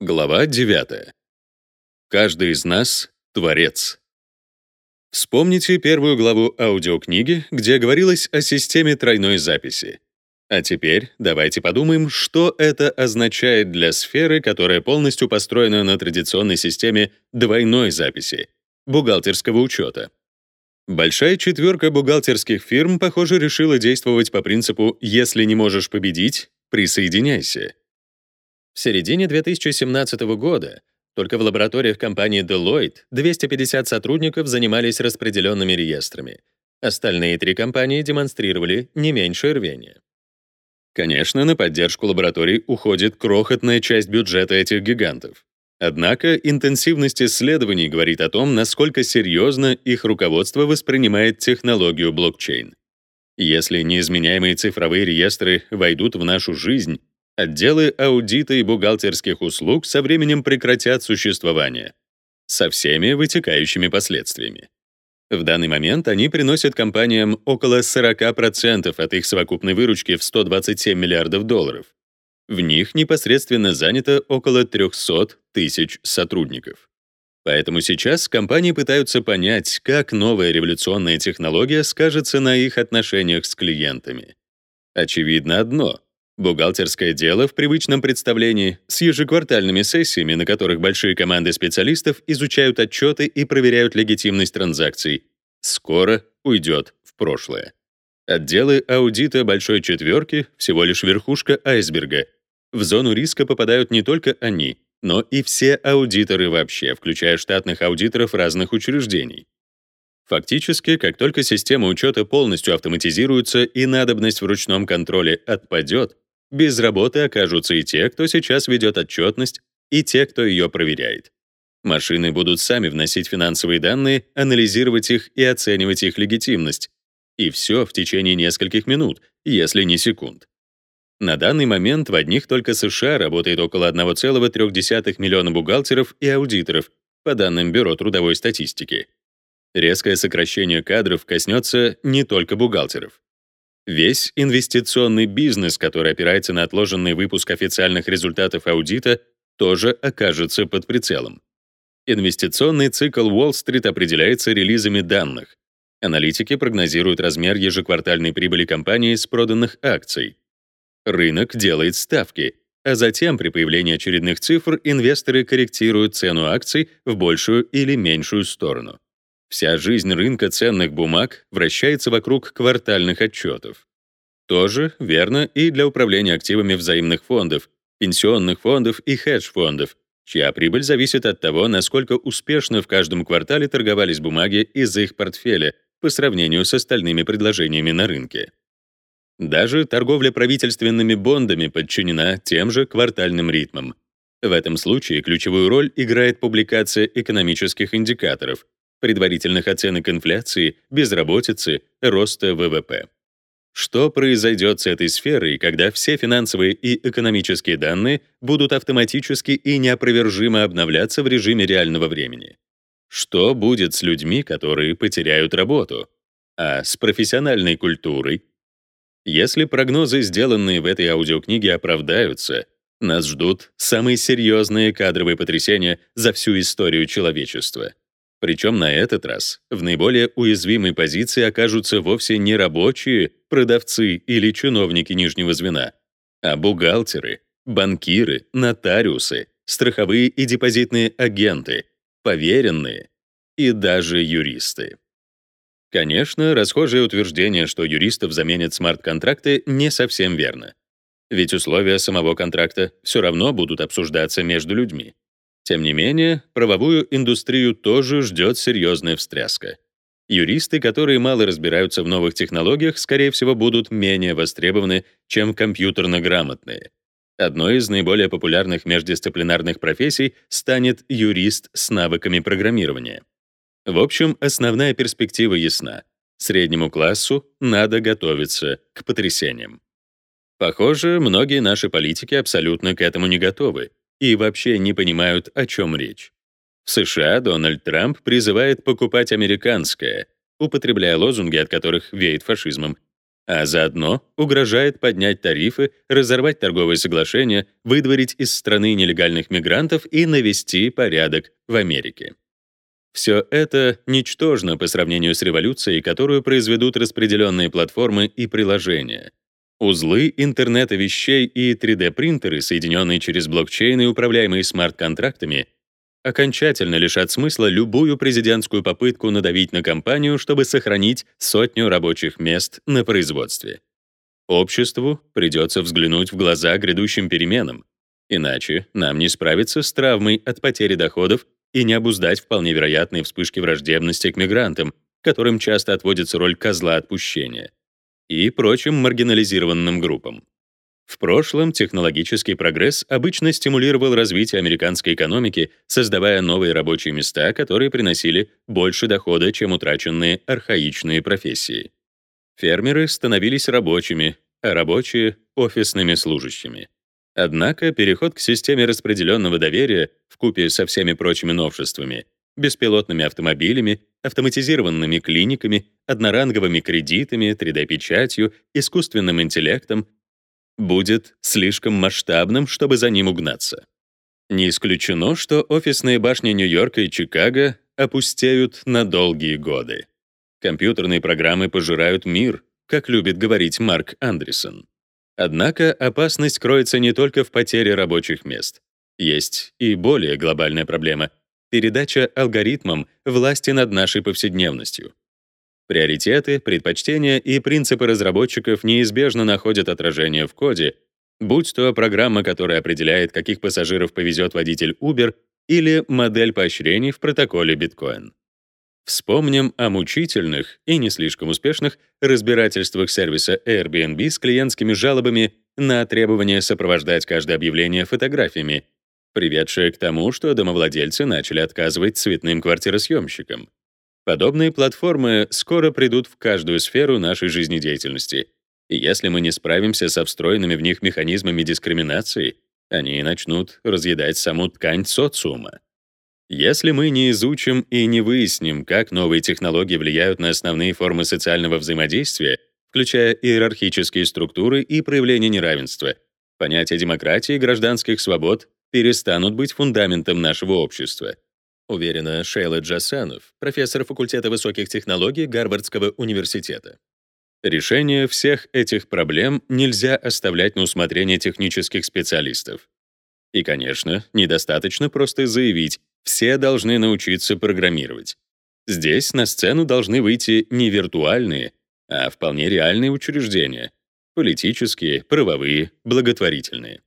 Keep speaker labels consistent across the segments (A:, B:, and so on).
A: Глава 9. Каждый из нас — творец. Вспомните первую главу аудиокниги, где говорилось о системе тройной записи. А теперь давайте подумаем, что это означает для сферы, которая полностью построена на традиционной системе двойной записи — бухгалтерского учета. Большая четверка бухгалтерских фирм, похоже, решила действовать по принципу «если не можешь победить, присоединяйся». В середине 2017 года только в лабораториях компании Deloitte 250 сотрудников занимались распределенными реестрами. Остальные три компании демонстрировали не меньшее рвение. Конечно, на поддержку лабораторий уходит крохотная часть бюджета этих гигантов. Однако интенсивность исследований говорит о том, насколько серьезно их руководство воспринимает технологию блокчейн. Если неизменяемые цифровые реестры войдут в нашу жизнь, Отделы аудита и бухгалтерских услуг со временем прекратят существование со всеми вытекающими последствиями. В данный момент они приносят компаниям около 40% от их совокупной выручки в 127 миллиардов долларов. В них непосредственно занято около 300 тысяч сотрудников. Поэтому сейчас компании пытаются понять, как новая революционная технология скажется на их отношениях с клиентами. Очевидно одно — Бухгалтерское дело в привычном представлении с ежеквартальными сессиями, на которых большие команды специалистов изучают отчеты и проверяют легитимность транзакций, скоро уйдет в прошлое. Отделы аудита большой четверки — всего лишь верхушка айсберга. В зону риска попадают не только они, но и все аудиторы вообще, включая штатных аудиторов разных учреждений. Фактически, как только система учета полностью автоматизируется и надобность в ручном контроле отпадет, без работы окажутся и те, кто сейчас ведет отчетность, и те, кто ее проверяет. Машины будут сами вносить финансовые данные, анализировать их и оценивать их легитимность. И все в течение нескольких минут, если не секунд. На данный момент в одних только США работает около 1,3 миллиона бухгалтеров и аудиторов, по данным Бюро трудовой статистики. Резкое сокращение кадров коснется не только бухгалтеров. Весь инвестиционный бизнес, который опирается на отложенный выпуск официальных результатов аудита, тоже окажется под прицелом. Инвестиционный цикл Уолл-стрит определяется релизами данных. Аналитики прогнозируют размер ежеквартальной прибыли компании с проданных акций. Рынок делает ставки, а затем при появлении очередных цифр инвесторы корректируют цену акций в большую или меньшую сторону. Вся жизнь рынка ценных бумаг вращается вокруг квартальных отчетов. Тоже верно и для управления активами взаимных фондов, пенсионных фондов и хедж-фондов, чья прибыль зависит от того, насколько успешно в каждом квартале торговались бумаги из их портфеля по сравнению с остальными предложениями на рынке. Даже торговля правительственными бондами подчинена тем же квартальным ритмам. В этом случае ключевую роль играет публикация экономических индикаторов, предварительных оценок инфляции, безработицы, роста ВВП. Что произойдет с этой сферой, когда все финансовые и экономические данные будут автоматически и неопровержимо обновляться в режиме реального времени? Что будет с людьми, которые потеряют работу? А с профессиональной культурой? Если прогнозы, сделанные в этой аудиокниге, оправдаются, нас ждут самые серьезные кадровые потрясения за всю историю человечества. Причем на этот раз в наиболее уязвимой позиции окажутся вовсе не рабочие, продавцы или чиновники нижнего звена, а бухгалтеры, банкиры, нотариусы, страховые и депозитные агенты, поверенные и даже юристы. Конечно, расхожее утверждение, что юристов заменят смарт-контракты, не совсем верно. Ведь условия самого контракта все равно будут обсуждаться между людьми. Тем не менее, правовую индустрию тоже ждет серьезная встряска. Юристы, которые мало разбираются в новых технологиях, скорее всего, будут менее востребованы, чем компьютерно грамотные. Одной из наиболее популярных междисциплинарных профессий станет юрист с навыками программирования. В общем, основная перспектива ясна. Среднему классу надо готовиться к потрясениям. Похоже, многие наши политики абсолютно к этому не готовы и вообще не понимают, о чем речь. В США Дональд Трамп призывает покупать американское, употребляя лозунги, от которых веет фашизмом, а заодно угрожает поднять тарифы, разорвать торговые соглашения, выдворить из страны нелегальных мигрантов и навести порядок в Америке. Все это ничтожно по сравнению с революцией, которую произведут распределенные платформы и приложения. Узлы интернета вещей и 3D-принтеры, соединенные через блокчейн и управляемые смарт-контрактами, окончательно лишат смысла любую президентскую попытку надавить на компанию, чтобы сохранить сотню рабочих мест на производстве. Обществу придется взглянуть в глаза грядущим переменам, иначе нам не справиться с травмой от потери доходов и не обуздать вполне вероятные вспышки враждебности к мигрантам, которым часто отводится роль козла отпущения, и прочим маргинализированным группам. В прошлом технологический прогресс обычно стимулировал развитие американской экономики, создавая новые рабочие места, которые приносили больше дохода, чем утраченные архаичные профессии. Фермеры становились рабочими, а рабочие — офисными служащими. Однако переход к системе распределенного доверия в купе со всеми прочими новшествами, беспилотными автомобилями, автоматизированными клиниками, одноранговыми кредитами, 3D-печатью, искусственным интеллектом будет слишком масштабным, чтобы за ним угнаться. Не исключено, что офисные башни Нью-Йорка и Чикаго опустеют на долгие годы. Компьютерные программы пожирают мир, как любит говорить Марк Андерсон. Однако опасность кроется не только в потере рабочих мест. Есть и более глобальная проблема — передача алгоритмам власти над нашей повседневностью. Приоритеты, предпочтения и принципы разработчиков неизбежно находят отражение в коде, будь то программа, которая определяет, каких пассажиров повезет водитель Uber, или модель поощрений в протоколе биткоин. Вспомним о мучительных и не слишком успешных разбирательствах сервиса Airbnb с клиентскими жалобами на требование сопровождать каждое объявление фотографиями, приведшее к тому, что домовладельцы начали отказывать цветным квартиросъемщикам. Подобные платформы скоро придут в каждую сферу нашей жизнедеятельности. И если мы не справимся со встроенными в них механизмами дискриминации, они начнут разъедать саму ткань социума. Если мы не изучим и не выясним, как новые технологии влияют на основные формы социального взаимодействия, включая иерархические структуры и проявление неравенства, понятия демократии и гражданских свобод перестанут быть фундаментом нашего общества — уверена Шейла Джасанов, профессор факультета высоких технологий Гарвардского университета. Решение всех этих проблем нельзя оставлять на усмотрение технических специалистов. И, конечно, недостаточно просто заявить, все должны научиться программировать. Здесь на сцену должны выйти не виртуальные, а вполне реальные учреждения — политические, правовые, благотворительные.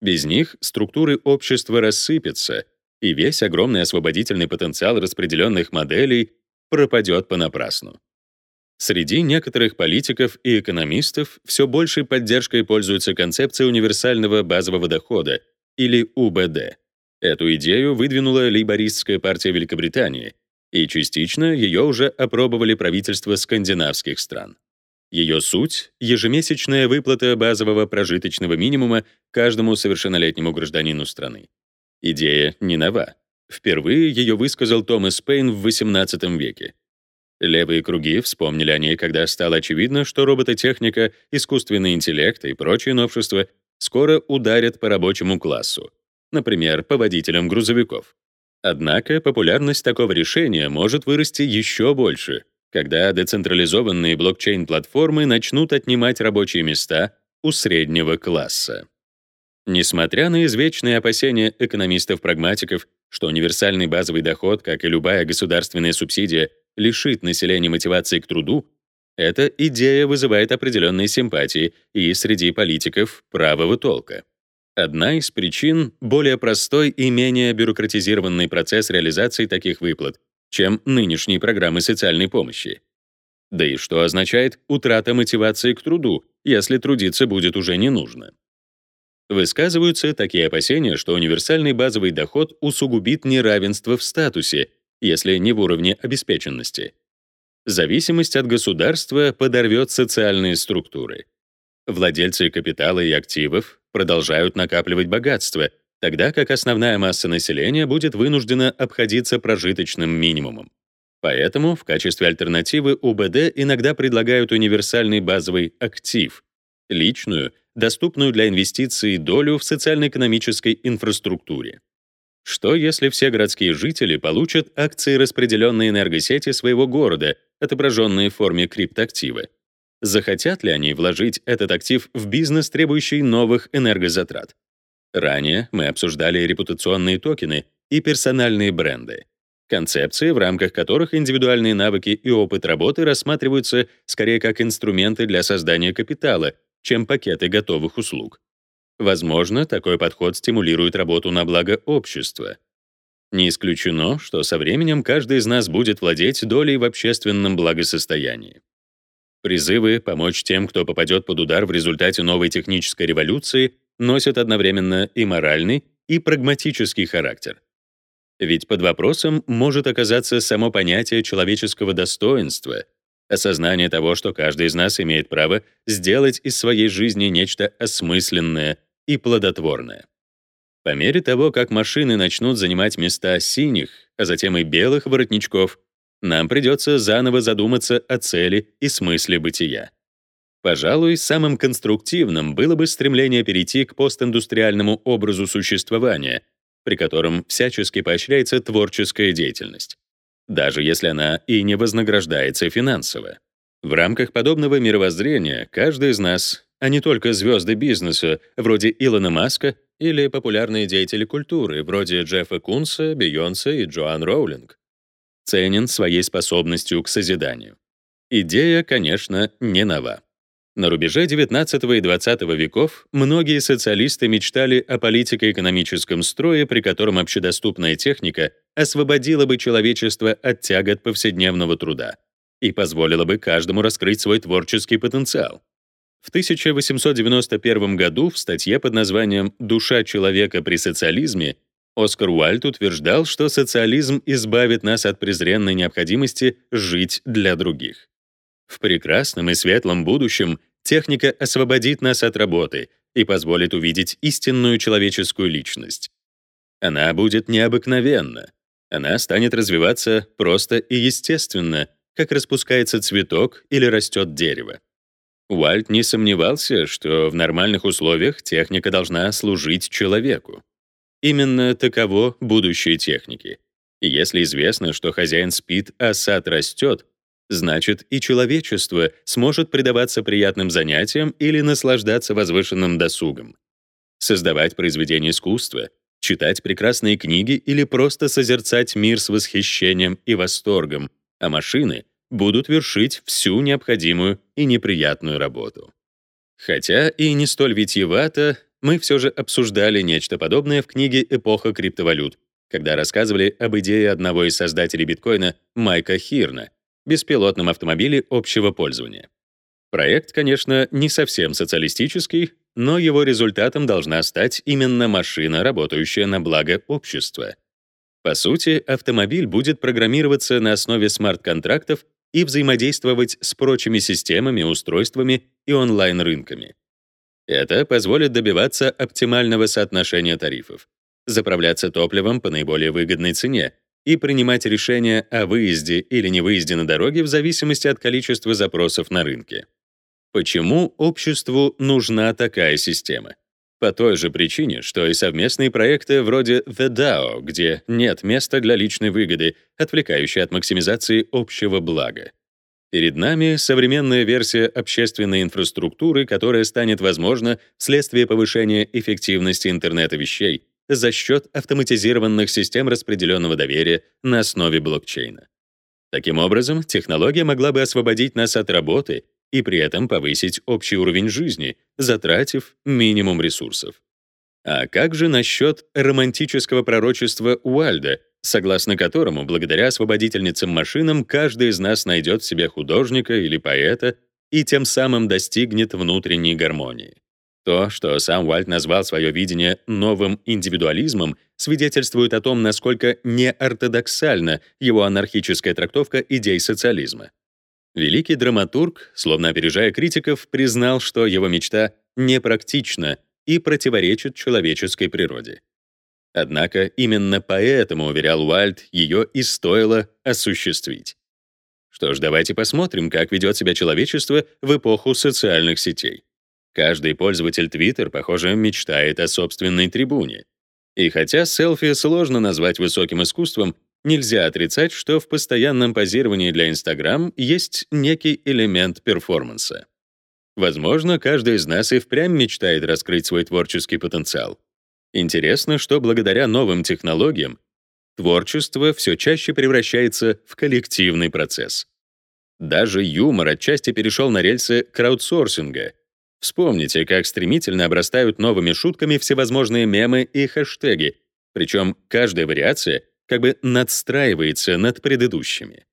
A: Без них структуры общества рассыпятся — и весь огромный освободительный потенциал распределенных моделей пропадет понапрасну. Среди некоторых политиков и экономистов все большей поддержкой пользуется концепция универсального базового дохода, или УБД. Эту идею выдвинула лейбористская партия Великобритании, и частично ее уже опробовали правительства скандинавских стран. Ее суть — ежемесячная выплата базового прожиточного минимума каждому совершеннолетнему гражданину страны. Идея не нова. Впервые ее высказал Томас Пейн в XVIII веке. Левые круги вспомнили о ней, когда стало очевидно, что робототехника, искусственный интеллект и прочие новшества скоро ударят по рабочему классу, например, по водителям грузовиков. Однако популярность такого решения может вырасти еще больше, когда децентрализованные блокчейн-платформы начнут отнимать рабочие места у среднего класса. Несмотря на извечные опасения экономистов-прагматиков, что универсальный базовый доход, как и любая государственная субсидия, лишит населения мотивации к труду, эта идея вызывает определенные симпатии и среди политиков правого толка. Одна из причин — более простой и менее бюрократизированный процесс реализации таких выплат, чем нынешние программы социальной помощи. Да и что означает утрата мотивации к труду, если трудиться будет уже не нужно? Высказываются такие опасения, что универсальный базовый доход усугубит неравенство в статусе, если не в уровне обеспеченности. Зависимость от государства подорвет социальные структуры. Владельцы капитала и активов продолжают накапливать богатство, тогда как основная масса населения будет вынуждена обходиться прожиточным минимумом. Поэтому в качестве альтернативы УБД иногда предлагают универсальный базовый актив — личную, доступную для инвестиций долю в социально-экономической инфраструктуре. Что если все городские жители получат акции распределенной энергосети своего города, отображенные в форме криптоактива? Захотят ли они вложить этот актив в бизнес, требующий новых энергозатрат? Ранее мы обсуждали репутационные токены и персональные бренды. Концепции, в рамках которых индивидуальные навыки и опыт работы рассматриваются скорее как инструменты для создания капитала, чем пакеты готовых услуг. Возможно, такой подход стимулирует работу на благо общества. Не исключено, что со временем каждый из нас будет владеть долей в общественном благосостоянии. Призывы помочь тем, кто попадет под удар в результате новой технической революции, носят одновременно и моральный, и прагматический характер. Ведь под вопросом может оказаться само понятие человеческого достоинства, осознание того, что каждый из нас имеет право сделать из своей жизни нечто осмысленное и плодотворное. По мере того, как машины начнут занимать места синих, а затем и белых воротничков, нам придется заново задуматься о цели и смысле бытия. Пожалуй, самым конструктивным было бы стремление перейти к постиндустриальному образу существования — при котором всячески поощряется творческая деятельность, даже если она и не вознаграждается финансово. В рамках подобного мировоззрения каждый из нас, а не только звезды бизнеса, вроде Илона Маска, или популярные деятели культуры, вроде Джеффа Кунса, Бейонсе и Джоан Роулинг, ценен своей способностью к созиданию. Идея, конечно, не нова. На рубеже XIX и XX веков многие социалисты мечтали о политико-экономическом строе, при котором общедоступная техника освободила бы человечество от тягот повседневного труда и позволила бы каждому раскрыть свой творческий потенциал. В 1891 году в статье под названием «Душа человека при социализме» Оскар Уальд утверждал, что социализм избавит нас от презренной необходимости жить для других. В прекрасном и светлом будущем Техника освободит нас от работы и позволит увидеть истинную человеческую личность. Она будет необыкновенна. Она станет развиваться просто и естественно, как распускается цветок или растет дерево. Уальт не сомневался, что в нормальных условиях техника должна служить человеку. Именно таково будущее техники. И если известно, что хозяин спит, а сад растет, значит, и человечество сможет предаваться приятным занятиям или наслаждаться возвышенным досугом. Создавать произведения искусства, читать прекрасные книги или просто созерцать мир с восхищением и восторгом, а машины будут вершить всю необходимую и неприятную работу. Хотя и не столь витиевато, мы все же обсуждали нечто подобное в книге «Эпоха криптовалют», когда рассказывали об идее одного из создателей биткоина Майка Хирна — беспилотном автомобиле общего пользования. Проект, конечно, не совсем социалистический, но его результатом должна стать именно машина, работающая на благо общества. По сути, автомобиль будет программироваться на основе смарт-контрактов и взаимодействовать с прочими системами, устройствами и онлайн-рынками. Это позволит добиваться оптимального соотношения тарифов, заправляться топливом по наиболее выгодной цене, и принимать решения о выезде или невыезде на дороге в зависимости от количества запросов на рынке. Почему обществу нужна такая система? По той же причине, что и совместные проекты вроде The DAO, где нет места для личной выгоды, отвлекающей от максимизации общего блага. Перед нами современная версия общественной инфраструктуры, которая станет возможна вследствие повышения эффективности интернета вещей, за счет автоматизированных систем распределенного доверия на основе блокчейна. Таким образом, технология могла бы освободить нас от работы и при этом повысить общий уровень жизни, затратив минимум ресурсов. А как же насчет романтического пророчества Уальда, согласно которому, благодаря освободительницам машинам, каждый из нас найдет в себе художника или поэта и тем самым достигнет внутренней гармонии? То, что сам Уальт назвал свое видение новым индивидуализмом, свидетельствует о том, насколько неортодоксальна его анархическая трактовка идей социализма. Великий драматург, словно опережая критиков, признал, что его мечта непрактична и противоречит человеческой природе. Однако именно поэтому, уверял Уальд, ее и стоило осуществить. Что ж, давайте посмотрим, как ведет себя человечество в эпоху социальных сетей. Каждый пользователь Twitter, похоже, мечтает о собственной трибуне. И хотя селфи сложно назвать высоким искусством, нельзя отрицать, что в постоянном позировании для Instagram есть некий элемент перформанса. Возможно, каждый из нас и впрямь мечтает раскрыть свой творческий потенциал. Интересно, что благодаря новым технологиям творчество все чаще превращается в коллективный процесс. Даже юмор отчасти перешел на рельсы краудсорсинга. Вспомните, как стремительно обрастают новыми шутками всевозможные мемы и хэштеги, причем каждая вариация как бы надстраивается над предыдущими.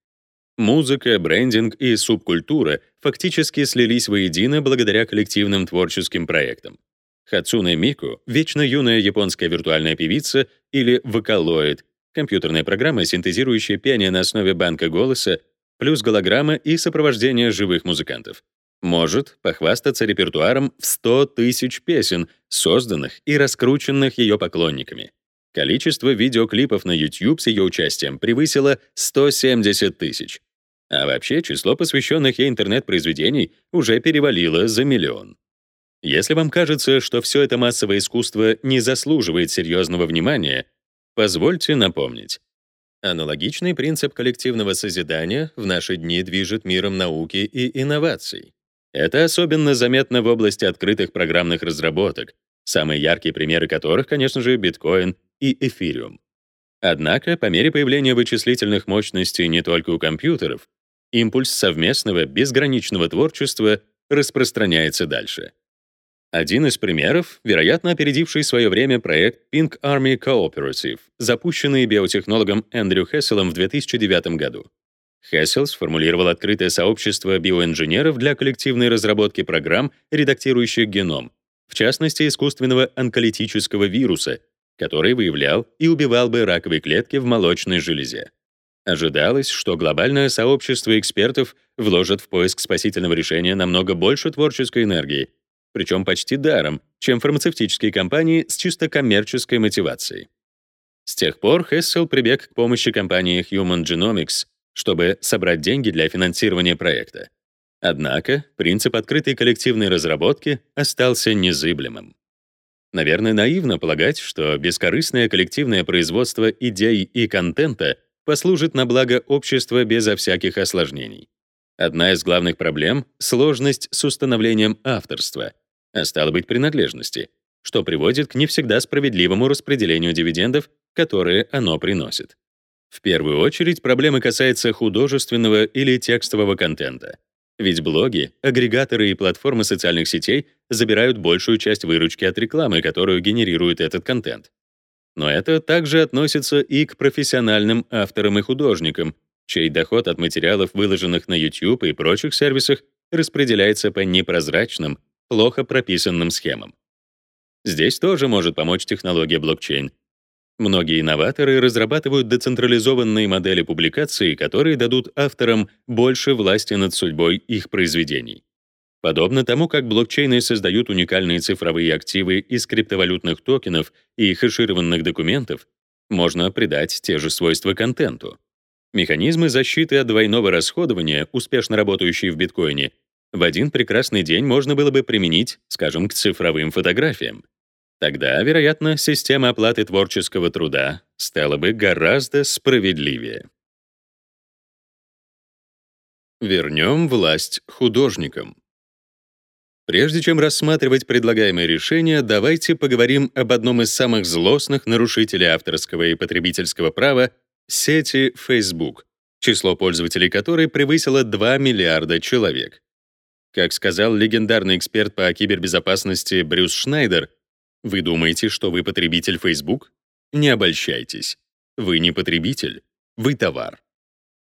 A: Музыка, брендинг и субкультура фактически слились воедино благодаря коллективным творческим проектам. Хацуне Мику — вечно юная японская виртуальная певица или вокалоид, компьютерная программа, синтезирующая пение на основе банка голоса, плюс голограмма и сопровождение живых музыкантов. Может похвастаться репертуаром в 100 тысяч песен, созданных и раскрученных ее поклонниками. Количество видеоклипов на YouTube с ее участием превысило 170 тысяч. А вообще число посвященных ей интернет-произведений уже перевалило за миллион. Если вам кажется, что все это массовое искусство не заслуживает серьезного внимания, позвольте напомнить. Аналогичный принцип коллективного созидания в наши дни движет миром науки и инноваций. Это особенно заметно в области открытых программных разработок, самые яркие примеры которых, конечно же, биткоин и эфириум. Однако, по мере появления вычислительных мощностей не только у компьютеров, импульс совместного безграничного творчества распространяется дальше. Один из примеров — вероятно опередивший свое время проект Pink Army Cooperative, запущенный биотехнологом Эндрю Хесселом в 2009 году. Хессел сформулировал открытое сообщество биоинженеров для коллективной разработки программ, редактирующих геном, в частности, искусственного онколитического вируса, который выявлял и убивал бы раковые клетки в молочной железе. Ожидалось, что глобальное сообщество экспертов вложит в поиск спасительного решения намного больше творческой энергии, причем почти даром, чем фармацевтические компании с чисто коммерческой мотивацией. С тех пор Хессел прибег к помощи компании Human Genomics, чтобы собрать деньги для финансирования проекта. Однако принцип открытой коллективной разработки остался незыблемым. Наверное, наивно полагать, что бескорыстное коллективное производство идей и контента послужит на благо общества безо всяких осложнений. Одна из главных проблем — сложность с установлением авторства — а стало быть, принадлежности, что приводит к не всегда справедливому распределению дивидендов, которые оно приносит. В первую очередь проблема касается художественного или текстового контента. Ведь блоги, агрегаторы и платформы социальных сетей забирают большую часть выручки от рекламы, которую генерирует этот контент. Но это также относится и к профессиональным авторам и художникам, чей доход от материалов, выложенных на YouTube и прочих сервисах, распределяется по непрозрачным, плохо прописанным схемам. Здесь тоже может помочь технология блокчейн. Многие инноваторы разрабатывают децентрализованные модели публикации, которые дадут авторам больше власти над судьбой их произведений. Подобно тому, как блокчейны создают уникальные цифровые активы из криптовалютных токенов и хэшированных документов, можно придать те же свойства контенту. Механизмы защиты от двойного расходования, успешно работающие в биткоине, в один прекрасный день можно было бы применить, скажем, к цифровым фотографиям. Тогда, вероятно, система оплаты творческого труда стала бы гораздо справедливее. Вернем власть художникам. Прежде чем рассматривать предлагаемые решения, давайте поговорим об одном из самых злостных нарушителей авторского и потребительского права — сети Facebook, число пользователей которой превысило 2 миллиарда человек. Как сказал легендарный эксперт по кибербезопасности Брюс Шнайдер, вы думаете, что вы потребитель Facebook? Не обольщайтесь. Вы не потребитель, вы товар.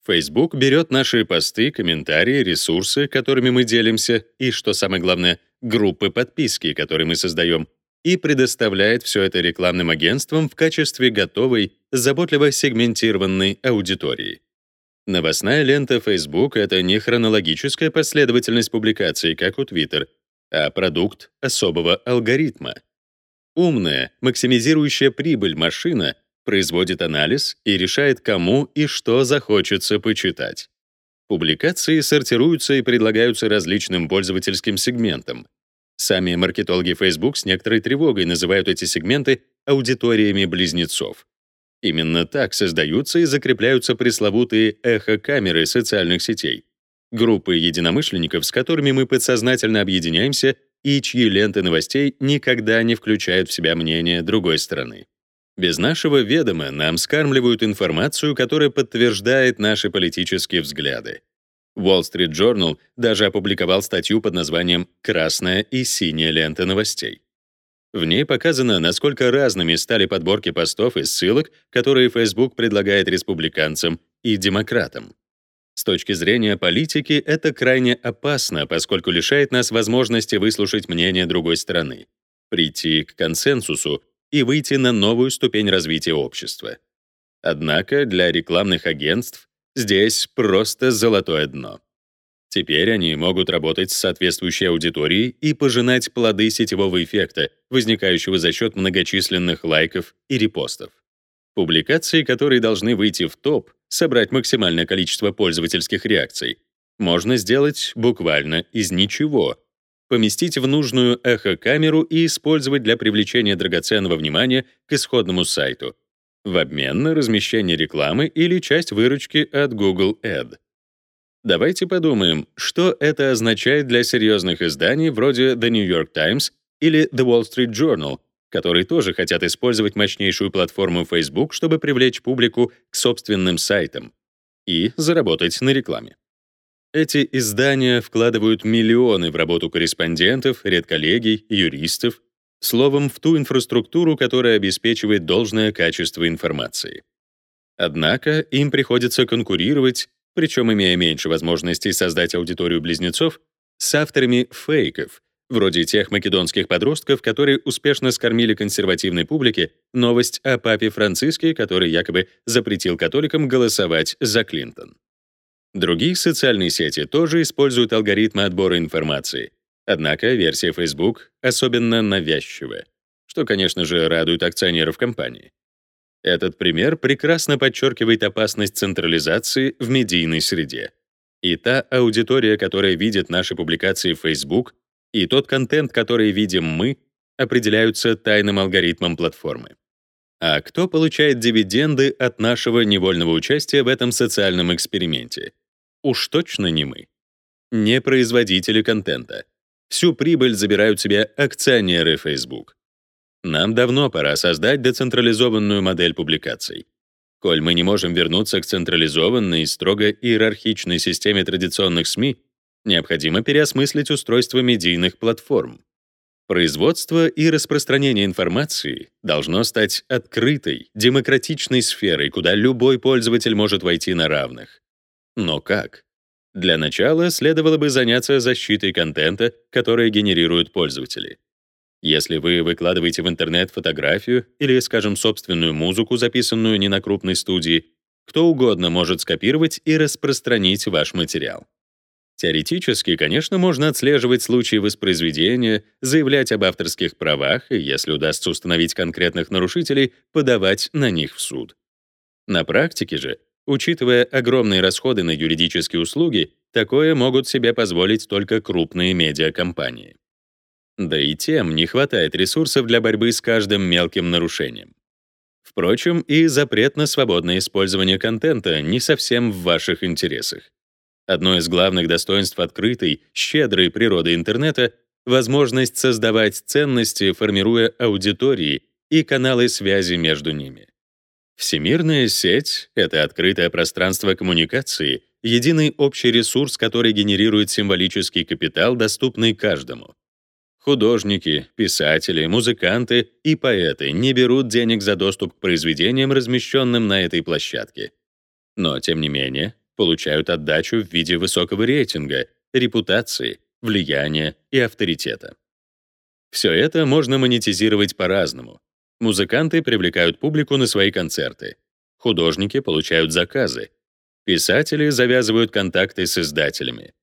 A: Facebook берет наши посты, комментарии, ресурсы, которыми мы делимся, и, что самое главное, группы подписки, которые мы создаем, и предоставляет все это рекламным агентствам в качестве готовой, заботливо сегментированной аудитории. Новостная лента Facebook — это не хронологическая последовательность публикаций, как у Twitter, а продукт особого алгоритма. Умная, максимизирующая прибыль машина производит анализ и решает, кому и что захочется почитать. Публикации сортируются и предлагаются различным пользовательским сегментам. Сами маркетологи Facebook с некоторой тревогой называют эти сегменты аудиториями близнецов. Именно так создаются и закрепляются пресловутые эхо-камеры социальных сетей. Группы единомышленников, с которыми мы подсознательно объединяемся и чьи ленты новостей никогда не включают в себя мнение другой стороны. Без нашего ведома нам скармливают информацию, которая подтверждает наши политические взгляды. Wall Street Journal даже опубликовал статью под названием «Красная и синяя лента новостей». В ней показано, насколько разными стали подборки постов и ссылок, которые Facebook предлагает республиканцам и демократам. С точки зрения политики это крайне опасно, поскольку лишает нас возможности выслушать мнение другой стороны, прийти к консенсусу и выйти на новую ступень развития общества. Однако для рекламных агентств здесь просто золотое дно. Теперь они могут работать с соответствующей аудиторией и пожинать плоды сетевого эффекта, возникающего за счет многочисленных лайков и репостов. Публикации, которые должны выйти в топ, собрать максимальное количество пользовательских реакций, можно сделать буквально из ничего, поместить в нужную эхо-камеру и использовать для привлечения драгоценного внимания к исходному сайту, в обмен на размещение рекламы или часть выручки от Google Ad. Давайте подумаем, что это означает для серьезных изданий вроде The New York Times или The Wall Street Journal, которые тоже хотят использовать мощнейшую платформу Facebook, чтобы привлечь публику к собственным сайтам и заработать на рекламе. Эти издания вкладывают миллионы в работу корреспондентов, редколлегий, юристов, словом, в ту инфраструктуру, которая обеспечивает должное качество информации. Однако им приходится конкурировать, причем имея меньше возможностей создать аудиторию близнецов, с авторами фейков, вроде тех македонских подростков, которые успешно скормили консервативной публике новость о папе Франциске, который якобы запретил католикам голосовать за Клинтон. Другие социальные сети тоже используют алгоритмы отбора информации. Однако версия Facebook особенно навязчивая, что, конечно же, радует акционеров компании. Этот пример прекрасно подчеркивает опасность централизации в медийной среде. И та аудитория, которая видит наши публикации в Facebook, и тот контент, который видим мы, определяются тайным алгоритмом платформы. А кто получает дивиденды от нашего невольного участия в этом социальном эксперименте? Уж точно не мы. Не производители контента. Всю прибыль забирают себе акционеры Facebook. Нам давно пора создать децентрализованную модель публикаций. Коль мы не можем вернуться к централизованной и строго иерархичной системе традиционных СМИ, необходимо переосмыслить устройство медийных платформ. Производство и распространение информации должно стать открытой, демократичной сферой, куда любой пользователь может войти на равных. Но как? Для начала следовало бы заняться защитой контента, который генерируют пользователи. Если вы выкладываете в интернет фотографию или, скажем, собственную музыку, записанную не на крупной студии, кто угодно может скопировать и распространить ваш материал. Теоретически, конечно, можно отслеживать случаи воспроизведения, заявлять об авторских правах и, если удастся установить конкретных нарушителей, подавать на них в суд. На практике же, учитывая огромные расходы на юридические услуги, такое могут себе позволить только крупные медиакомпании. Да и тем не хватает ресурсов для борьбы с каждым мелким нарушением. Впрочем, и запрет на свободное использование контента не совсем в ваших интересах. Одно из главных достоинств открытой, щедрой природы интернета — возможность создавать ценности, формируя аудитории и каналы связи между ними. Всемирная сеть — это открытое пространство коммуникации, единый общий ресурс, который генерирует символический капитал, доступный каждому. Художники, писатели, музыканты и поэты не берут денег за доступ к произведениям, размещенным на этой площадке. Но, тем не менее, получают отдачу в виде высокого рейтинга, репутации, влияния и авторитета. Все это можно монетизировать по-разному. Музыканты привлекают публику на свои концерты. Художники получают заказы. Писатели завязывают контакты с издателями.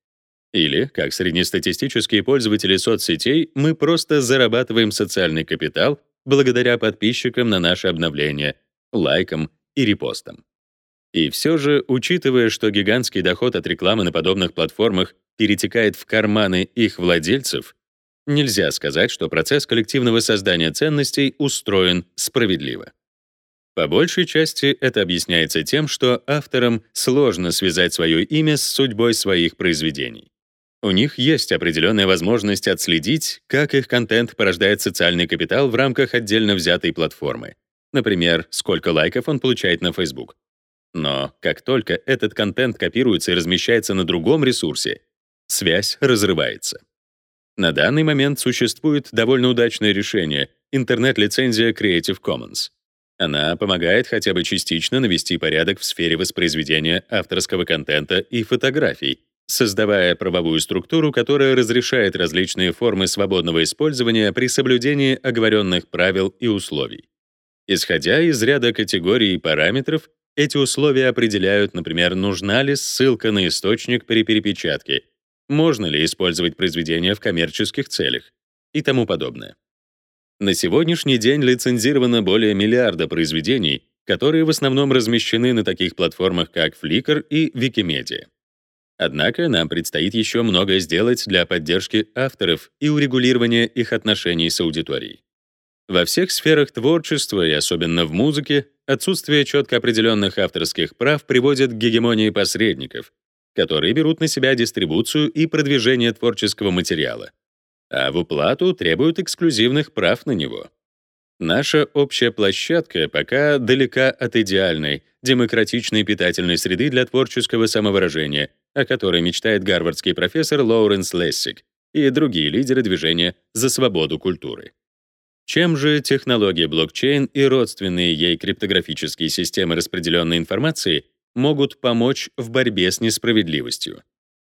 A: Или, как среднестатистические пользователи соцсетей, мы просто зарабатываем социальный капитал, благодаря подписчикам на наши обновления, лайкам и репостам. И все же, учитывая, что гигантский доход от рекламы на подобных платформах перетекает в карманы их владельцев, нельзя сказать, что процесс коллективного создания ценностей устроен справедливо. По большей части это объясняется тем, что авторам сложно связать свое имя с судьбой своих произведений. У них есть определенная возможность отследить, как их контент порождает социальный капитал в рамках отдельно взятой платформы. Например, сколько лайков он получает на Facebook. Но как только этот контент копируется и размещается на другом ресурсе, связь разрывается. На данный момент существует довольно удачное решение — интернет-лицензия Creative Commons. Она помогает хотя бы частично навести порядок в сфере воспроизведения авторского контента и фотографий, создавая правовую структуру, которая разрешает различные формы свободного использования при соблюдении оговоренных правил и условий. Исходя из ряда категорий и параметров, эти условия определяют, например, нужна ли ссылка на источник при перепечатке, можно ли использовать произведение в коммерческих целях и тому подобное. На сегодняшний день лицензировано более миллиарда произведений, которые в основном размещены на таких платформах, как Flickr и Wikimedia. Однако нам предстоит еще многое сделать для поддержки авторов и урегулирования их отношений с аудиторией. Во всех сферах творчества, и особенно в музыке, отсутствие четко определенных авторских прав приводит к гегемонии посредников, которые берут на себя дистрибуцию и продвижение творческого материала, а в уплату требуют эксклюзивных прав на него. Наша общая площадка пока далека от идеальной, демократичной питательной среды для творческого самовыражения, о которой мечтает гарвардский профессор Лоуренс Лессиг и другие лидеры движения за свободу культуры. Чем же технология блокчейн и родственные ей криптографические системы распределенной информации могут помочь в борьбе с несправедливостью?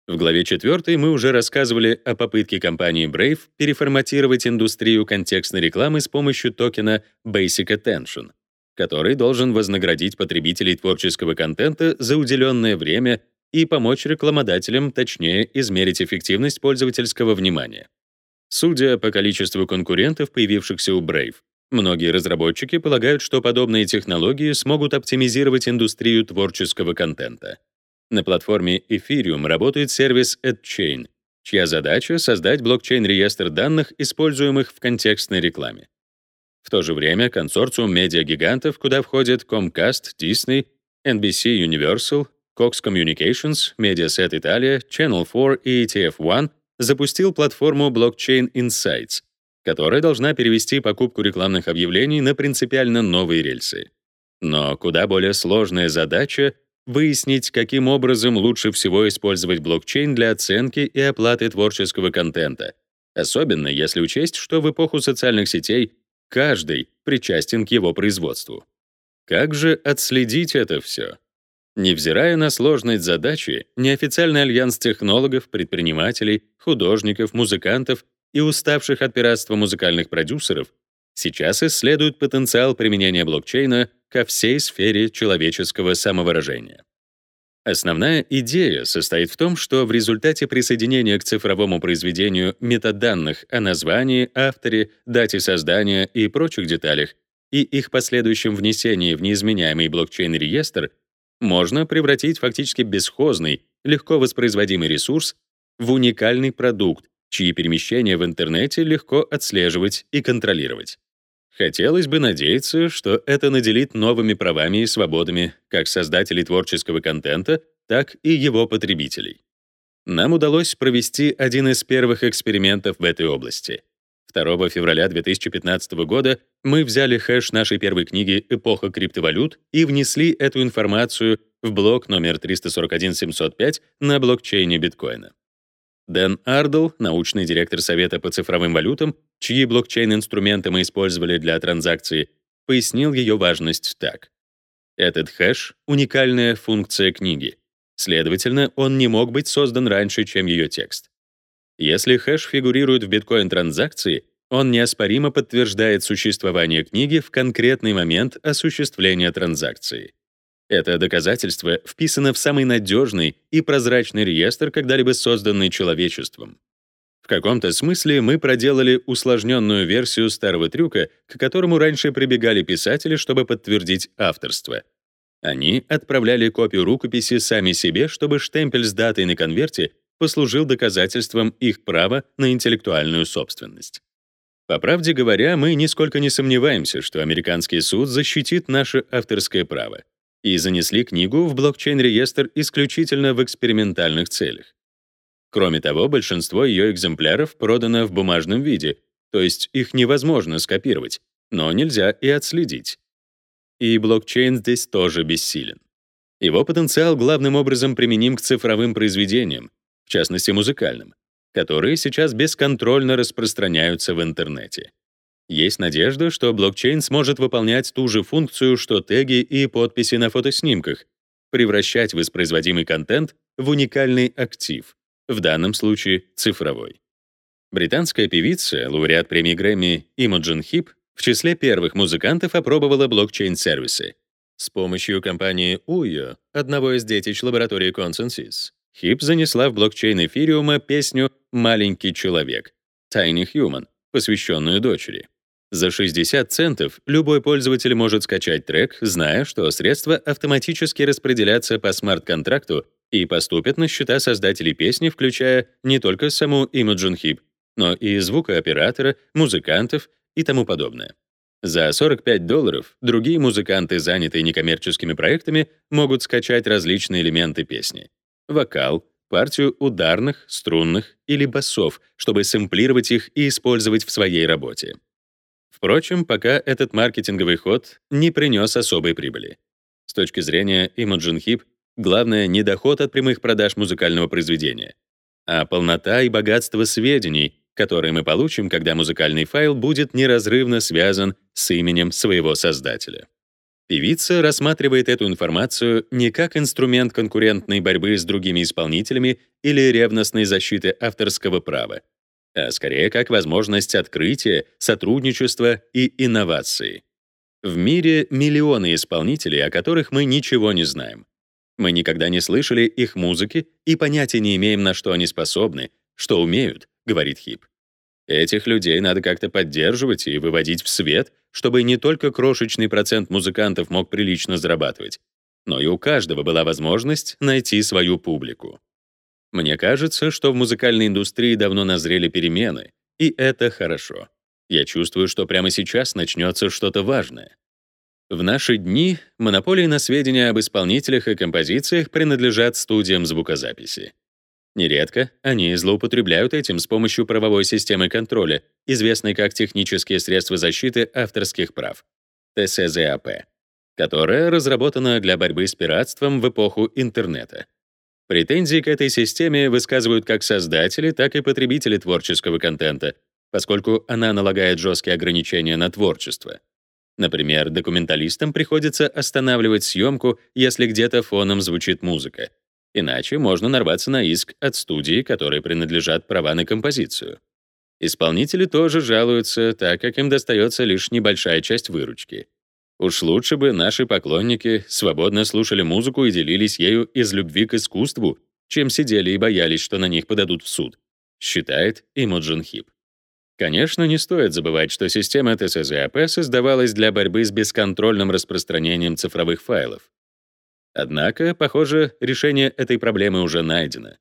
A: В главе 4 мы уже рассказывали о попытке компании Brave переформатировать индустрию контекстной рекламы с помощью токена Basic Attention, который должен вознаградить потребителей творческого контента за уделенное время и помочь рекламодателям точнее измерить эффективность пользовательского внимания. Судя по количеству конкурентов, появившихся у Brave, многие разработчики полагают, что подобные технологии смогут оптимизировать индустрию творческого контента. На платформе Ethereum работает сервис AdChain, чья задача — создать блокчейн-реестр данных, используемых в контекстной рекламе. В то же время консорциум медиагигантов, куда входят Comcast, Disney, NBC Universal, Cox Communications, Mediaset Italia, Channel 4 и ETF1 запустил платформу Blockchain Insights, которая должна перевести покупку рекламных объявлений на принципиально новые рельсы. Но куда более сложная задача — выяснить, каким образом лучше всего использовать блокчейн для оценки и оплаты творческого контента, особенно если учесть, что в эпоху социальных сетей каждый причастен к его производству. Как же отследить это все? Невзирая на сложность задачи, неофициальный альянс технологов, предпринимателей, художников, музыкантов и уставших от пиратства музыкальных продюсеров сейчас исследует потенциал применения блокчейна ко всей сфере человеческого самовыражения. Основная идея состоит в том, что в результате присоединения к цифровому произведению метаданных о названии, авторе, дате создания и прочих деталях и их последующем внесении в неизменяемый блокчейн-реестр можно превратить фактически бесхозный, легко воспроизводимый ресурс в уникальный продукт, чьи перемещения в интернете легко отслеживать и контролировать. Хотелось бы надеяться, что это наделит новыми правами и свободами как создателей творческого контента, так и его потребителей. Нам удалось провести один из первых экспериментов в этой области. 2 февраля 2015 года мы взяли хэш нашей первой книги «Эпоха криптовалют» и внесли эту информацию в блок номер 341705 на блокчейне биткоина. Дэн Ардл, научный директор Совета по цифровым валютам, чьи блокчейн-инструменты мы использовали для транзакции, пояснил ее важность так. Этот хэш — уникальная функция книги. Следовательно, он не мог быть создан раньше, чем ее текст. Если хэш фигурирует в биткоин-транзакции, он неоспоримо подтверждает существование книги в конкретный момент осуществления транзакции. Это доказательство вписано в самый надежный и прозрачный реестр, когда-либо созданный человечеством. В каком-то смысле мы проделали усложненную версию старого трюка, к которому раньше прибегали писатели, чтобы подтвердить авторство. Они отправляли копию рукописи сами себе, чтобы штемпель с датой на конверте послужил доказательством их права на интеллектуальную собственность. По правде говоря, мы нисколько не сомневаемся, что американский суд защитит наше авторское право и занесли книгу в блокчейн-реестр исключительно в экспериментальных целях. Кроме того, большинство ее экземпляров продано в бумажном виде, то есть их невозможно скопировать, но нельзя и отследить. И блокчейн здесь тоже бессилен. Его потенциал главным образом применим к цифровым произведениям, в частности музыкальным, которые сейчас бесконтрольно распространяются в интернете. Есть надежда, что блокчейн сможет выполнять ту же функцию, что теги и подписи на фотоснимках, превращать воспроизводимый контент в уникальный актив, в данном случае цифровой. Британская певица, лауреат премии Грэмми Имоджин Хип, в числе первых музыкантов опробовала блокчейн-сервисы. С помощью компании Ujo, одного из детищ лаборатории ConsenSys, Хип занесла в блокчейн эфириума песню «Маленький человек» Tiny Human, посвященную дочери. За 60 центов любой пользователь может скачать трек, зная, что средства автоматически распределятся по смарт-контракту и поступят на счета создателей песни, включая не только саму Imogen Heap, но и звукооператора, музыкантов и тому подобное. За 45 долларов другие музыканты, занятые некоммерческими проектами, могут скачать различные элементы песни. Вокал, партию ударных, струнных или басов, чтобы сэмплировать их и использовать в своей работе. Впрочем, пока этот маркетинговый ход не принес особой прибыли. С точки зрения Imogen Heap, главное не доход от прямых продаж музыкального произведения, а полнота и богатство сведений, которые мы получим, когда музыкальный файл будет неразрывно связан с именем своего создателя. Певица рассматривает эту информацию не как инструмент конкурентной борьбы с другими исполнителями или ревностной защиты авторского права, а скорее как возможность открытия, сотрудничества и инновации. В мире миллионы исполнителей, о которых мы ничего не знаем. Мы никогда не слышали их музыки и понятия не имеем, на что они способны, что умеют, говорит Хип. Этих людей надо как-то поддерживать и выводить в свет, чтобы не только крошечный процент музыкантов мог прилично зарабатывать, но и у каждого была возможность найти свою публику. Мне кажется, что в музыкальной индустрии давно назрели перемены, и это хорошо. Я чувствую, что прямо сейчас начнется что-то важное. В наши дни монополии на сведения об исполнителях и композициях принадлежат студиям звукозаписи. Нередко они злоупотребляют этим с помощью правовой системы контроля, известной как технические средства защиты авторских прав, ТСЗАП, которая разработана для борьбы с пиратством в эпоху интернета. Претензии к этой системе высказывают как создатели, так и потребители творческого контента, поскольку она налагает жесткие ограничения на творчество. Например, документалистам приходится останавливать съемку, если где-то фоном звучит музыка. Иначе можно нарваться на иск от студии, которой принадлежат права на композицию. Исполнители тоже жалуются, так как им достается лишь небольшая часть выручки. Уж лучше бы наши поклонники свободно слушали музыку и делились ею из любви к искусству, чем сидели и боялись, что на них подадут в суд, считает Имоджин Хип. Конечно, не стоит забывать, что система ТСЗАП создавалась для борьбы с бесконтрольным распространением цифровых файлов. Однако, похоже, решение этой проблемы уже найдено.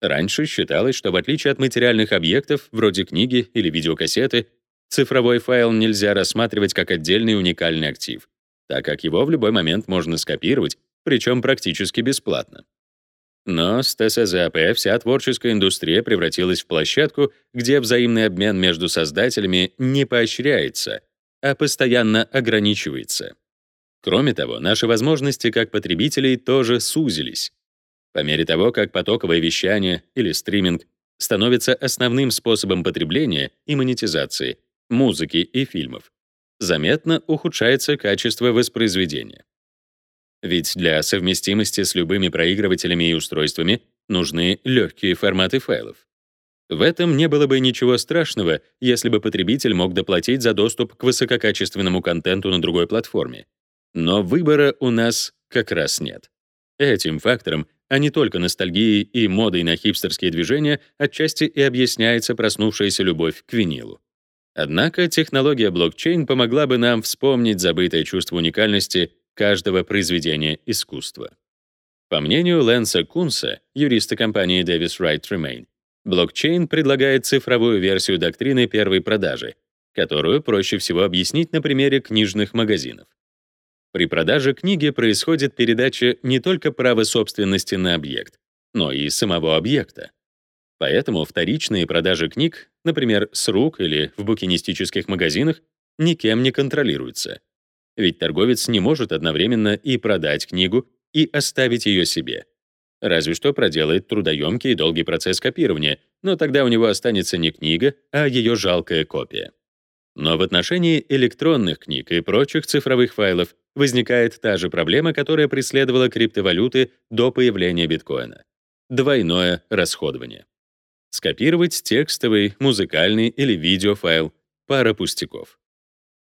A: Раньше считалось, что в отличие от материальных объектов, вроде книги или видеокассеты, Цифровой файл нельзя рассматривать как отдельный уникальный актив, так как его в любой момент можно скопировать, причем практически бесплатно. Но с ТСЗАП вся творческая индустрия превратилась в площадку, где взаимный обмен между создателями не поощряется, а постоянно ограничивается. Кроме того, наши возможности как потребителей тоже сузились. По мере того, как потоковое вещание или стриминг становится основным способом потребления и монетизации, музыки и фильмов, заметно ухудшается качество воспроизведения. Ведь для совместимости с любыми проигрывателями и устройствами нужны легкие форматы файлов. В этом не было бы ничего страшного, если бы потребитель мог доплатить за доступ к высококачественному контенту на другой платформе. Но выбора у нас как раз нет. Этим фактором а не только ностальгией и модой на хипстерские движения, отчасти и объясняется проснувшаяся любовь к винилу. Однако технология блокчейн помогла бы нам вспомнить забытое чувство уникальности каждого произведения искусства. По мнению Лэнса Кунса, юриста компании Davis Wright Remain, блокчейн предлагает цифровую версию доктрины первой продажи, которую проще всего объяснить на примере книжных магазинов. При продаже книги происходит передача не только права собственности на объект, но и самого объекта. Поэтому вторичные продажи книг, например, с рук или в букинистических магазинах, никем не контролируются. Ведь торговец не может одновременно и продать книгу, и оставить ее себе. Разве что проделает трудоемкий и долгий процесс копирования, но тогда у него останется не книга, а ее жалкая копия. Но в отношении электронных книг и прочих цифровых файлов возникает та же проблема, которая преследовала криптовалюты до появления биткоина — двойное расходование. Скопировать текстовый, музыкальный или видеофайл — пара пустяков.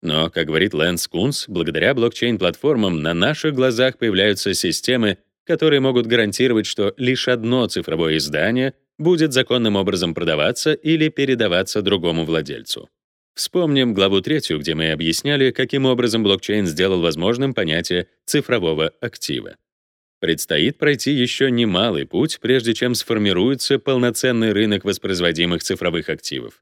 A: Но, как говорит Лэнс Кунс, благодаря блокчейн-платформам на наших глазах появляются системы, которые могут гарантировать, что лишь одно цифровое издание будет законным образом продаваться или передаваться другому владельцу. Вспомним главу третью, где мы объясняли, каким образом блокчейн сделал возможным понятие цифрового актива. Предстоит пройти еще немалый путь, прежде чем сформируется полноценный рынок воспроизводимых цифровых активов.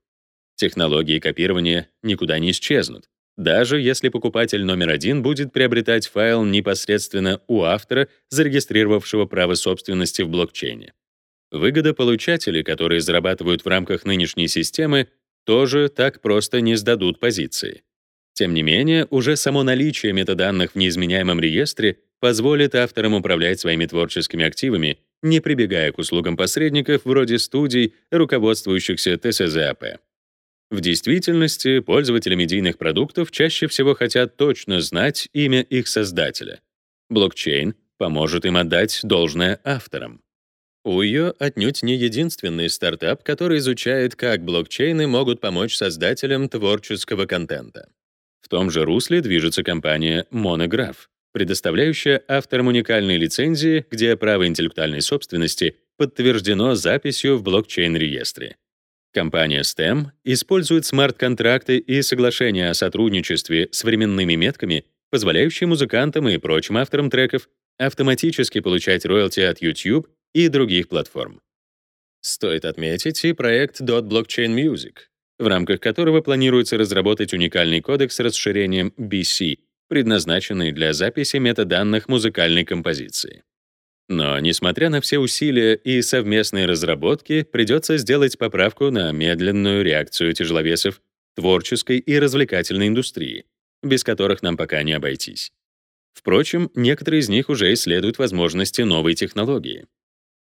A: Технологии копирования никуда не исчезнут, даже если покупатель номер один будет приобретать файл непосредственно у автора, зарегистрировавшего право собственности в блокчейне. Выгодополучатели, которые зарабатывают в рамках нынешней системы, тоже так просто не сдадут позиции. Тем не менее, уже само наличие метаданных в неизменяемом реестре позволит авторам управлять своими творческими активами, не прибегая к услугам посредников вроде студий, руководствующихся ТСЗАП. В действительности, пользователи медийных продуктов чаще всего хотят точно знать имя их создателя. Блокчейн поможет им отдать должное авторам. Уйо отнюдь не единственный стартап, который изучает, как блокчейны могут помочь создателям творческого контента. В том же русле движется компания Monograph, предоставляющая авторам уникальные лицензии, где право интеллектуальной собственности подтверждено записью в блокчейн-реестре. Компания STEM использует смарт-контракты и соглашения о сотрудничестве с временными метками, позволяющие музыкантам и прочим авторам треков автоматически получать роялти от YouTube и других платформ. Стоит отметить и проект Dot Blockchain Music, в рамках которого планируется разработать уникальный кодек с расширением BC, предназначенный для записи метаданных музыкальной композиции. Но, несмотря на все усилия и совместные разработки, придется сделать поправку на медленную реакцию тяжеловесов творческой и развлекательной индустрии, без которых нам пока не обойтись. Впрочем, некоторые из них уже исследуют возможности новой технологии.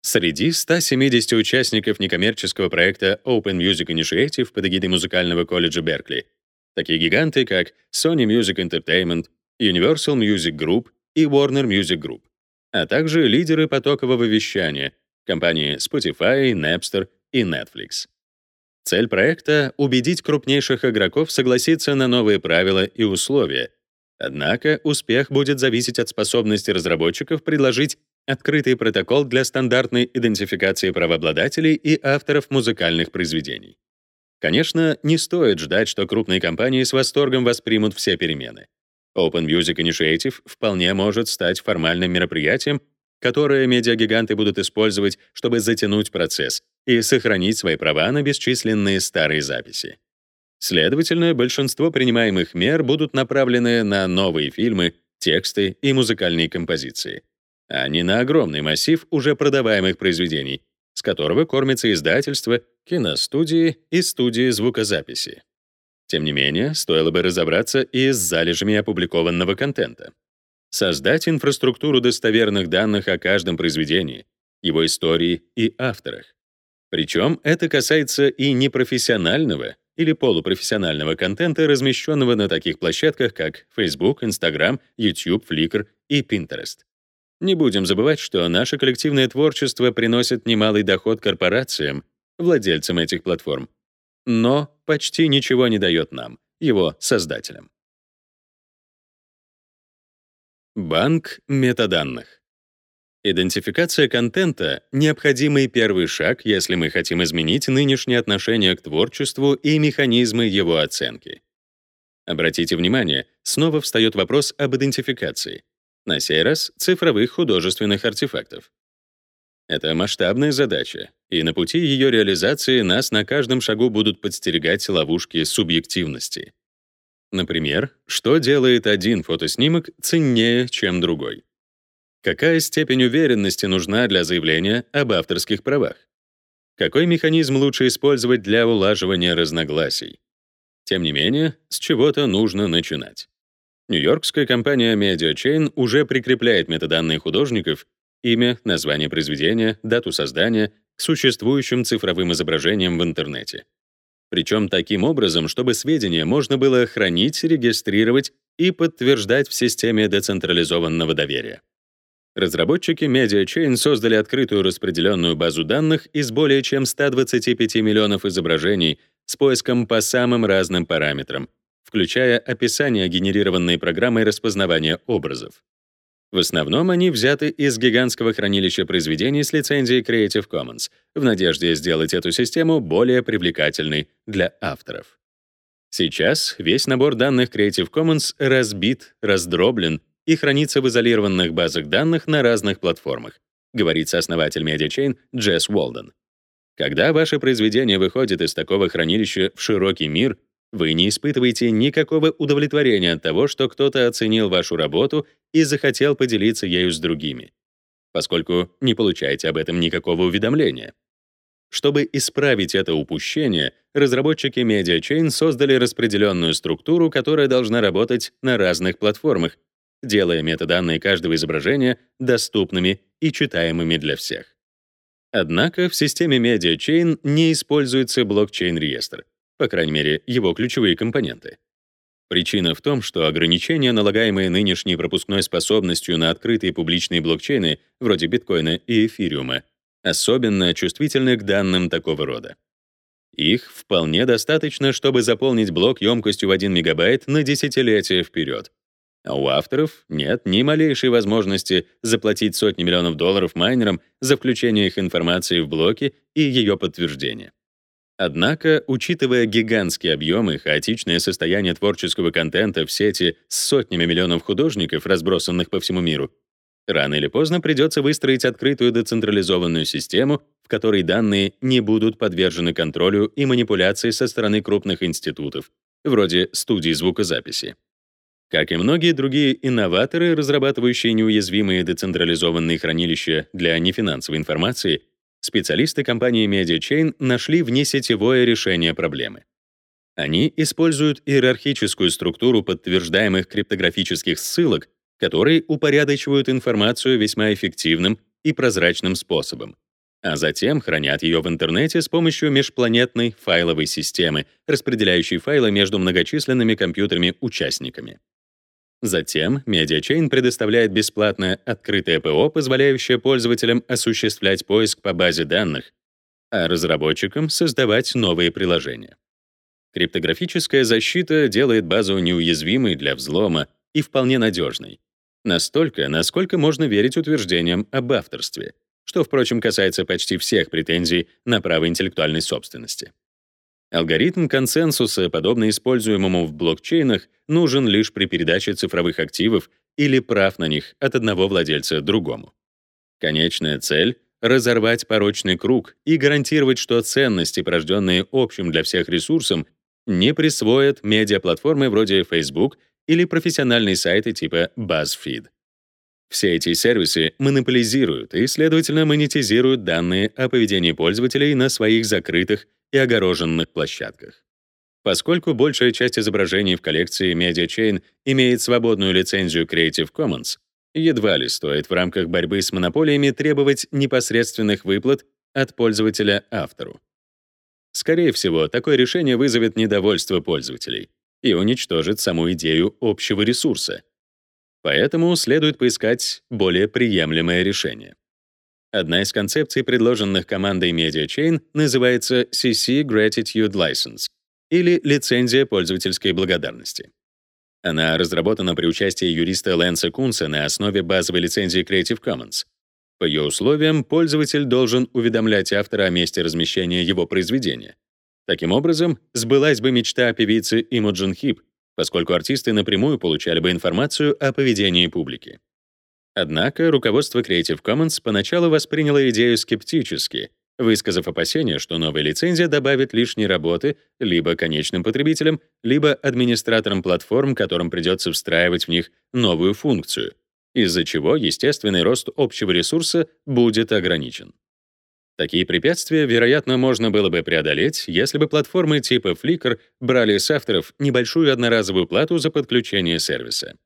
A: Среди 170 участников некоммерческого проекта Open Music Initiative под эгидой музыкального колледжа Беркли такие гиганты, как Sony Music Entertainment, Universal Music Group и Warner Music Group, а также лидеры потокового вещания — компании Spotify, Napster и Netflix. Цель проекта — убедить крупнейших игроков согласиться на новые правила и условия. Однако успех будет зависеть от способности разработчиков предложить открытый протокол для стандартной идентификации правообладателей и авторов музыкальных произведений. Конечно, не стоит ждать, что крупные компании с восторгом воспримут все перемены. Open Music Initiative вполне может стать формальным мероприятием, которое медиагиганты будут использовать, чтобы затянуть процесс и сохранить свои права на бесчисленные старые записи. Следовательно, большинство принимаемых мер будут направлены на новые фильмы, тексты и музыкальные композиции а не на огромный массив уже продаваемых произведений, с которого кормятся издательства, киностудии и студии звукозаписи. Тем не менее, стоило бы разобраться и с залежами опубликованного контента. Создать инфраструктуру достоверных данных о каждом произведении, его истории и авторах. Причем это касается и непрофессионального или полупрофессионального контента, размещенного на таких площадках, как Facebook, Instagram, YouTube, Flickr и Pinterest. Не будем забывать, что наше коллективное творчество приносит немалый доход корпорациям, владельцам этих платформ, но почти ничего не дает нам, его создателям. Банк метаданных. Идентификация контента — необходимый первый шаг, если мы хотим изменить нынешнее отношение к творчеству и механизмы его оценки. Обратите внимание, снова встает вопрос об идентификации. На сей раз цифровых художественных артефактов. Это масштабная задача, и на пути ее реализации нас на каждом шагу будут подстерегать ловушки субъективности. Например, что делает один фотоснимок ценнее, чем другой? Какая степень уверенности нужна для заявления об авторских правах? Какой механизм лучше использовать для улаживания разногласий? Тем не менее, с чего-то нужно начинать. Нью-Йоркская компания MediaChain уже прикрепляет метаданные художников, имя, название произведения, дату создания к существующим цифровым изображениям в интернете. Причем таким образом, чтобы сведения можно было хранить, регистрировать и подтверждать в системе децентрализованного доверия. Разработчики MediaChain создали открытую распределенную базу данных из более чем 125 миллионов изображений с поиском по самым разным параметрам, включая описание генерированной программой распознавания образов. В основном они взяты из гигантского хранилища произведений с лицензией Creative Commons в надежде сделать эту систему более привлекательной для авторов. Сейчас весь набор данных Creative Commons разбит, раздроблен и хранится в изолированных базах данных на разных платформах, говорит сооснователь MediaChain Джесс Уолден. Когда ваше произведение выходит из такого хранилища в широкий мир, вы не испытываете никакого удовлетворения от того, что кто-то оценил вашу работу и захотел поделиться ею с другими, поскольку не получаете об этом никакого уведомления. Чтобы исправить это упущение, разработчики MediaChain создали распределенную структуру, которая должна работать на разных платформах, делая метаданные каждого изображения доступными и читаемыми для всех. Однако в системе MediaChain не используется блокчейн-реестр, по крайней мере, его ключевые компоненты. Причина в том, что ограничения, налагаемые нынешней пропускной способностью на открытые публичные блокчейны, вроде биткоина и эфириума, особенно чувствительны к данным такого рода. Их вполне достаточно, чтобы заполнить блок емкостью в 1 мегабайт на десятилетия вперед, а у авторов нет ни малейшей возможности заплатить сотни миллионов долларов майнерам за включение их информации в блоки и ее подтверждение. Однако, учитывая гигантские объемы, хаотичное состояние творческого контента в сети с сотнями миллионов художников, разбросанных по всему миру, рано или поздно придется выстроить открытую децентрализованную систему, в которой данные не будут подвержены контролю и манипуляции со стороны крупных институтов, вроде студий звукозаписи. Как и многие другие инноваторы, разрабатывающие неуязвимые децентрализованные хранилища для нефинансовой информации, специалисты компании MediaChain нашли внесетевое решение проблемы. Они используют иерархическую структуру подтверждаемых криптографических ссылок, которые упорядочивают информацию весьма эффективным и прозрачным способом, а затем хранят ее в интернете с помощью межпланетной файловой системы, распределяющей файлы между многочисленными компьютерами-участниками. Затем MediaChain предоставляет бесплатное открытое ПО, позволяющее пользователям осуществлять поиск по базе данных, а разработчикам создавать новые приложения. Криптографическая защита делает базу неуязвимой для взлома и вполне надежной. Настолько, насколько можно верить утверждениям об авторстве, что, впрочем, касается почти всех претензий на право интеллектуальной собственности. Алгоритм консенсуса, подобно используемому в блокчейнах, нужен лишь при передаче цифровых активов или прав на них от одного владельца другому. Конечная цель — разорвать порочный круг и гарантировать, что ценности, порожденные общим для всех ресурсом, не присвоят медиаплатформы вроде Facebook или профессиональные сайты типа BuzzFeed. Все эти сервисы монополизируют и, следовательно, монетизируют данные о поведении пользователей на своих закрытых и огороженных площадках. Поскольку большая часть изображений в коллекции MediaChain имеет свободную лицензию Creative Commons, едва ли стоит в рамках борьбы с монополиями требовать непосредственных выплат от пользователя автору. Скорее всего, такое решение вызовет недовольство пользователей и уничтожит саму идею общего ресурса. Поэтому следует поискать более приемлемое решение. Одна из концепций, предложенных командой MediaChain, называется CC Gratitude License или лицензия пользовательской благодарности. Она разработана при участии юриста Лэнса Кунса на основе базовой лицензии Creative Commons. По ее условиям, пользователь должен уведомлять автора о месте размещения его произведения. Таким образом, сбылась бы мечта певицы Imogen Heap, поскольку артисты напрямую получали бы информацию о поведении публики. Однако руководство Creative Commons поначалу восприняло идею скептически, высказав опасения, что новая лицензия добавит лишней работы либо конечным потребителям, либо администраторам платформ, которым придется встраивать в них новую функцию, из-за чего естественный рост общего ресурса будет ограничен. Такие препятствия, вероятно, можно было бы преодолеть, если бы платформы типа Flickr брали с авторов небольшую одноразовую плату за подключение сервиса.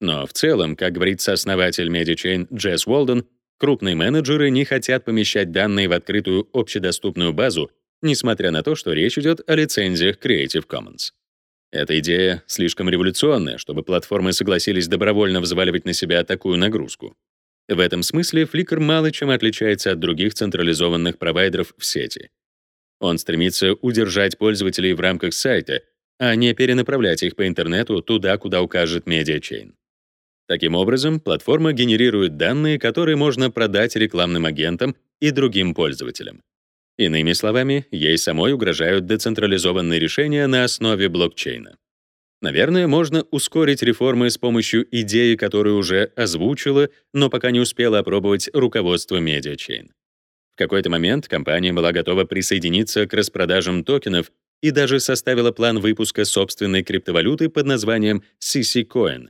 A: Но в целом, как говорит сооснователь MediaChain Джесс Уолден, крупные менеджеры не хотят помещать данные в открытую общедоступную базу, несмотря на то, что речь идет о лицензиях Creative Commons. Эта идея слишком революционная, чтобы платформы согласились добровольно взваливать на себя такую нагрузку. В этом смысле Flickr мало чем отличается от других централизованных провайдеров в сети. Он стремится удержать пользователей в рамках сайта, а не перенаправлять их по интернету туда, куда укажет медиачейн. Таким образом, платформа генерирует данные, которые можно продать рекламным агентам и другим пользователям. Иными словами, ей самой угрожают децентрализованные решения на основе блокчейна. Наверное, можно ускорить реформы с помощью идеи, которую уже озвучила, но пока не успела опробовать руководство MediaChain. В какой-то момент компания была готова присоединиться к распродажам токенов и даже составила план выпуска собственной криптовалюты под названием CC Coin.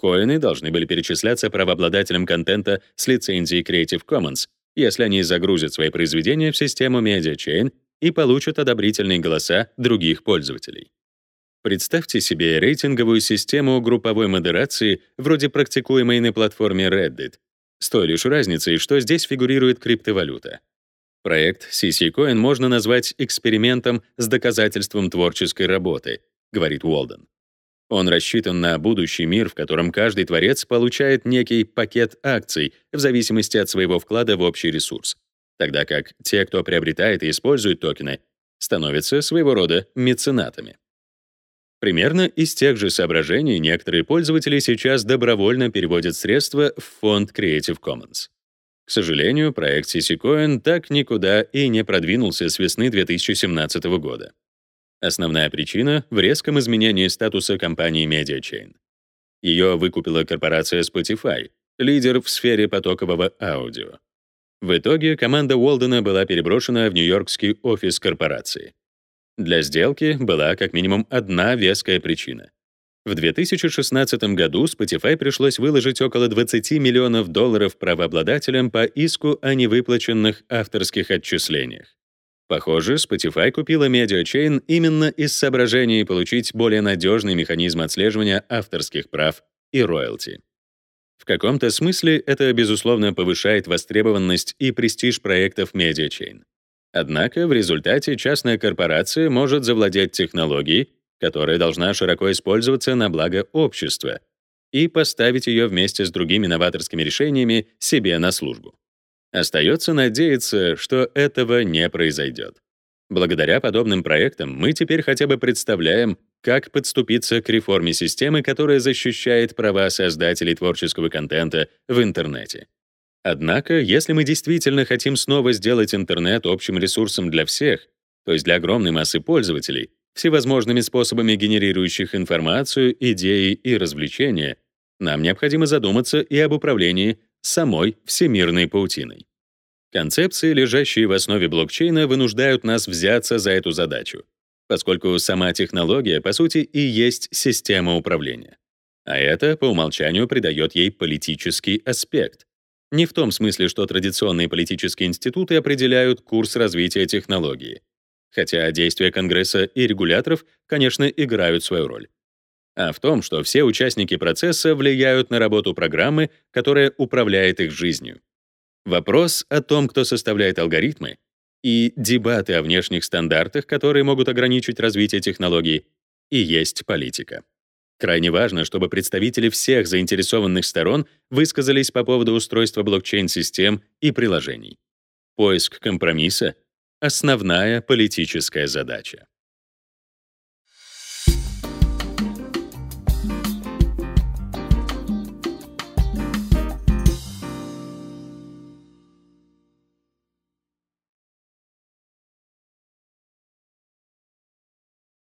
A: Коины должны были перечисляться правообладателям контента с лицензией Creative Commons, если они загрузят свои произведения в систему MediaChain и получат одобрительные голоса других пользователей. Представьте себе рейтинговую систему групповой модерации, вроде практикуемой на платформе Reddit, с той лишь разницей, что здесь фигурирует криптовалюта. Проект CC-Coin можно назвать экспериментом с доказательством творческой работы, говорит Уолден. Он рассчитан на будущий мир, в котором каждый творец получает некий пакет акций в зависимости от своего вклада в общий ресурс, тогда как те, кто приобретает и использует токены, становятся своего рода меценатами. Примерно из тех же соображений некоторые пользователи сейчас добровольно переводят средства в фонд Creative Commons. К сожалению, проект CC так никуда и не продвинулся с весны 2017 года. Основная причина — в резком изменении статуса компании MediaChain. Ее выкупила корпорация Spotify, лидер в сфере потокового аудио. В итоге команда Уолдена была переброшена в нью-йоркский офис корпорации. Для сделки была как минимум одна веская причина. В 2016 году Spotify пришлось выложить около 20 миллионов долларов правообладателям по иску о невыплаченных авторских отчислениях. Похоже, Spotify купила MediaChain именно из соображений получить более надежный механизм отслеживания авторских прав и роялти. В каком-то смысле это, безусловно, повышает востребованность и престиж проектов MediaChain. Однако в результате частная корпорация может завладеть технологией, которая должна широко использоваться на благо общества, и поставить ее вместе с другими новаторскими решениями себе на службу. Остается надеяться, что этого не произойдет. Благодаря подобным проектам мы теперь хотя бы представляем, как подступиться к реформе системы, которая защищает права создателей творческого контента в интернете. Однако, если мы действительно хотим снова сделать интернет общим ресурсом для всех, то есть для огромной массы пользователей, всевозможными способами генерирующих информацию, идеи и развлечения, нам необходимо задуматься и об управлении самой всемирной паутиной. Концепции, лежащие в основе блокчейна, вынуждают нас взяться за эту задачу, поскольку сама технология, по сути, и есть система управления. А это, по умолчанию, придает ей политический аспект. Не в том смысле, что традиционные политические институты определяют курс развития технологии, хотя действия Конгресса и регуляторов, конечно, играют свою роль а в том, что все участники процесса влияют на работу программы, которая управляет их жизнью. Вопрос о том, кто составляет алгоритмы, и дебаты о внешних стандартах, которые могут ограничить развитие технологий, и есть политика. Крайне важно, чтобы представители всех заинтересованных сторон высказались по поводу устройства блокчейн-систем и приложений. Поиск компромисса — основная политическая задача.